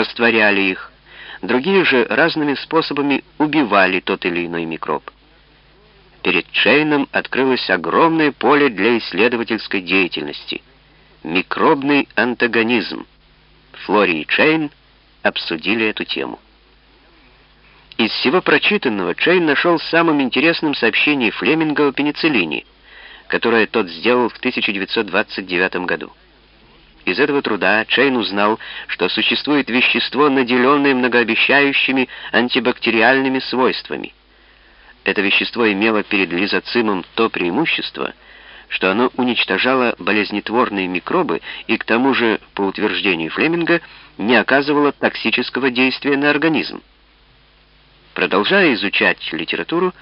растворяли их, другие же разными способами убивали тот или иной микроб. Перед Чейном открылось огромное поле для исследовательской деятельности. Микробный антагонизм. Флори и Чейн обсудили эту тему. Из всего прочитанного Чейн нашел самым интересным сообщение Флеминга о пенициллине, которое тот сделал в 1929 году. Из этого труда Чейн узнал, что существует вещество, наделенное многообещающими антибактериальными свойствами. Это вещество имело перед лизоцимом то преимущество, что оно уничтожало болезнетворные микробы и к тому же, по утверждению Флеминга, не оказывало токсического действия на организм. Продолжая изучать литературу,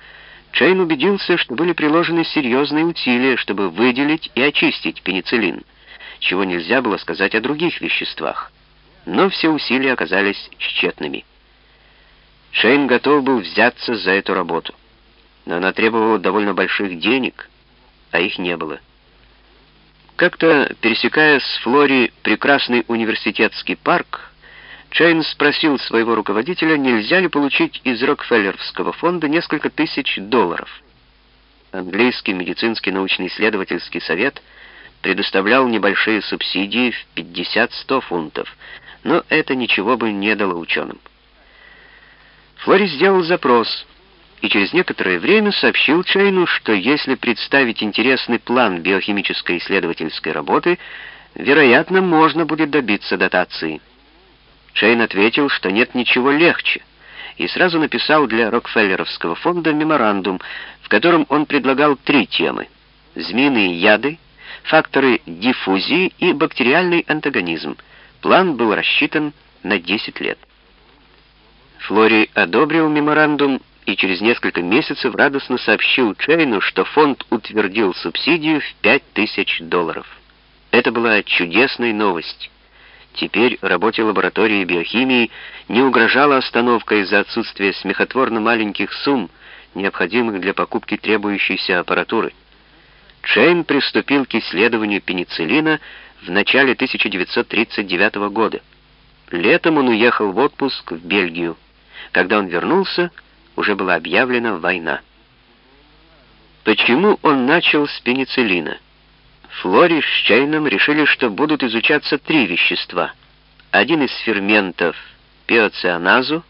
Чейн убедился, что были приложены серьезные усилия, чтобы выделить и очистить пенициллин – чего нельзя было сказать о других веществах. Но все усилия оказались тщетными. Шейн готов был взяться за эту работу, но она требовала довольно больших денег, а их не было. Как-то, пересекая с Флори прекрасный университетский парк, Чейн спросил своего руководителя, нельзя ли получить из Рокфеллеровского фонда несколько тысяч долларов. Английский медицинский научно-исследовательский совет — предоставлял небольшие субсидии в 50-100 фунтов, но это ничего бы не дало ученым. Флори сделал запрос и через некоторое время сообщил Чейну, что если представить интересный план биохимической исследовательской работы, вероятно, можно будет добиться дотации. Чейн ответил, что нет ничего легче, и сразу написал для Рокфеллеровского фонда меморандум, в котором он предлагал три темы — змеиные яды, факторы диффузии и бактериальный антагонизм. План был рассчитан на 10 лет. Флори одобрил меморандум и через несколько месяцев радостно сообщил Чейну, что фонд утвердил субсидию в 5000 долларов. Это была чудесная новость. Теперь работе лаборатории биохимии не угрожала остановка из-за отсутствия смехотворно маленьких сумм, необходимых для покупки требующейся аппаратуры. Чейн приступил к исследованию пенициллина в начале 1939 года. Летом он уехал в отпуск в Бельгию. Когда он вернулся, уже была объявлена война. Почему он начал с пенициллина? Флори с Чейном решили, что будут изучаться три вещества. Один из ферментов – пиоцианазу,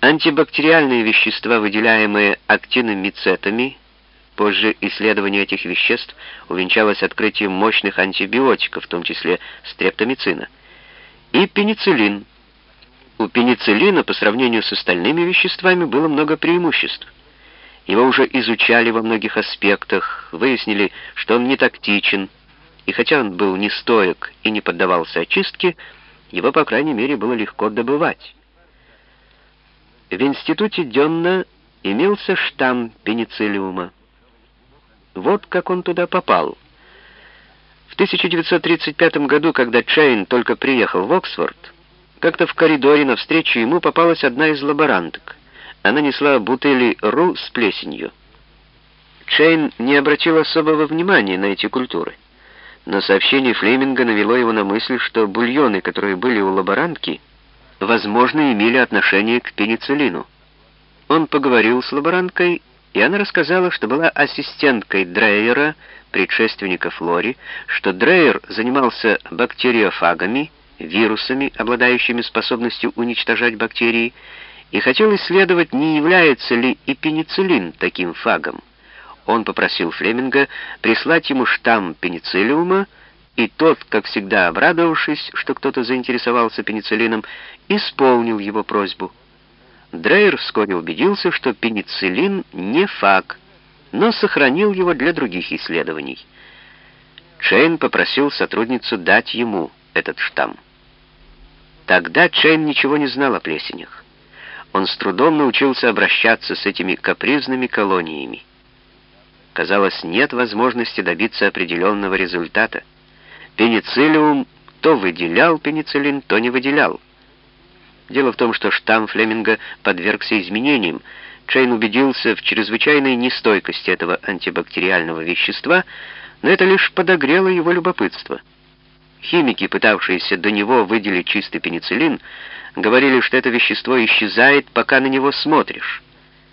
антибактериальные вещества, выделяемые актиномицетами – Позже исследование этих веществ увенчалось открытием мощных антибиотиков, в том числе стрептомицина. И пенициллин. У пенициллина по сравнению с остальными веществами было много преимуществ. Его уже изучали во многих аспектах, выяснили, что он не токсичен, и хотя он был не стоек и не поддавался очистке, его, по крайней мере, было легко добывать. В институте Денна имелся штамм пенициллиума. Вот как он туда попал. В 1935 году, когда Чейн только приехал в Оксфорд, как-то в коридоре навстречу ему попалась одна из лаборанток. Она несла бутыли ру с плесенью. Чейн не обратил особого внимания на эти культуры. Но сообщение Флеминга навело его на мысль, что бульоны, которые были у лаборантки, возможно, имели отношение к пенициллину. Он поговорил с лаборанткой и она рассказала, что была ассистенткой Дрейера, предшественника Флори, что Дрейер занимался бактериофагами, вирусами, обладающими способностью уничтожать бактерии, и хотел исследовать, не является ли и пенициллин таким фагом. Он попросил Флеминга прислать ему штамм пенициллиума, и тот, как всегда обрадовавшись, что кто-то заинтересовался пенициллином, исполнил его просьбу. Дрейер вскоре убедился, что пенициллин не фаг, но сохранил его для других исследований. Чейн попросил сотрудницу дать ему этот штамм. Тогда Чейн ничего не знал о плесенях. Он с трудом научился обращаться с этими капризными колониями. Казалось, нет возможности добиться определенного результата. Пенициллиум то выделял пенициллин, то не выделял. Дело в том, что штамм Флеминга подвергся изменениям. Чейн убедился в чрезвычайной нестойкости этого антибактериального вещества, но это лишь подогрело его любопытство. Химики, пытавшиеся до него выделить чистый пенициллин, говорили, что это вещество исчезает, пока на него смотришь.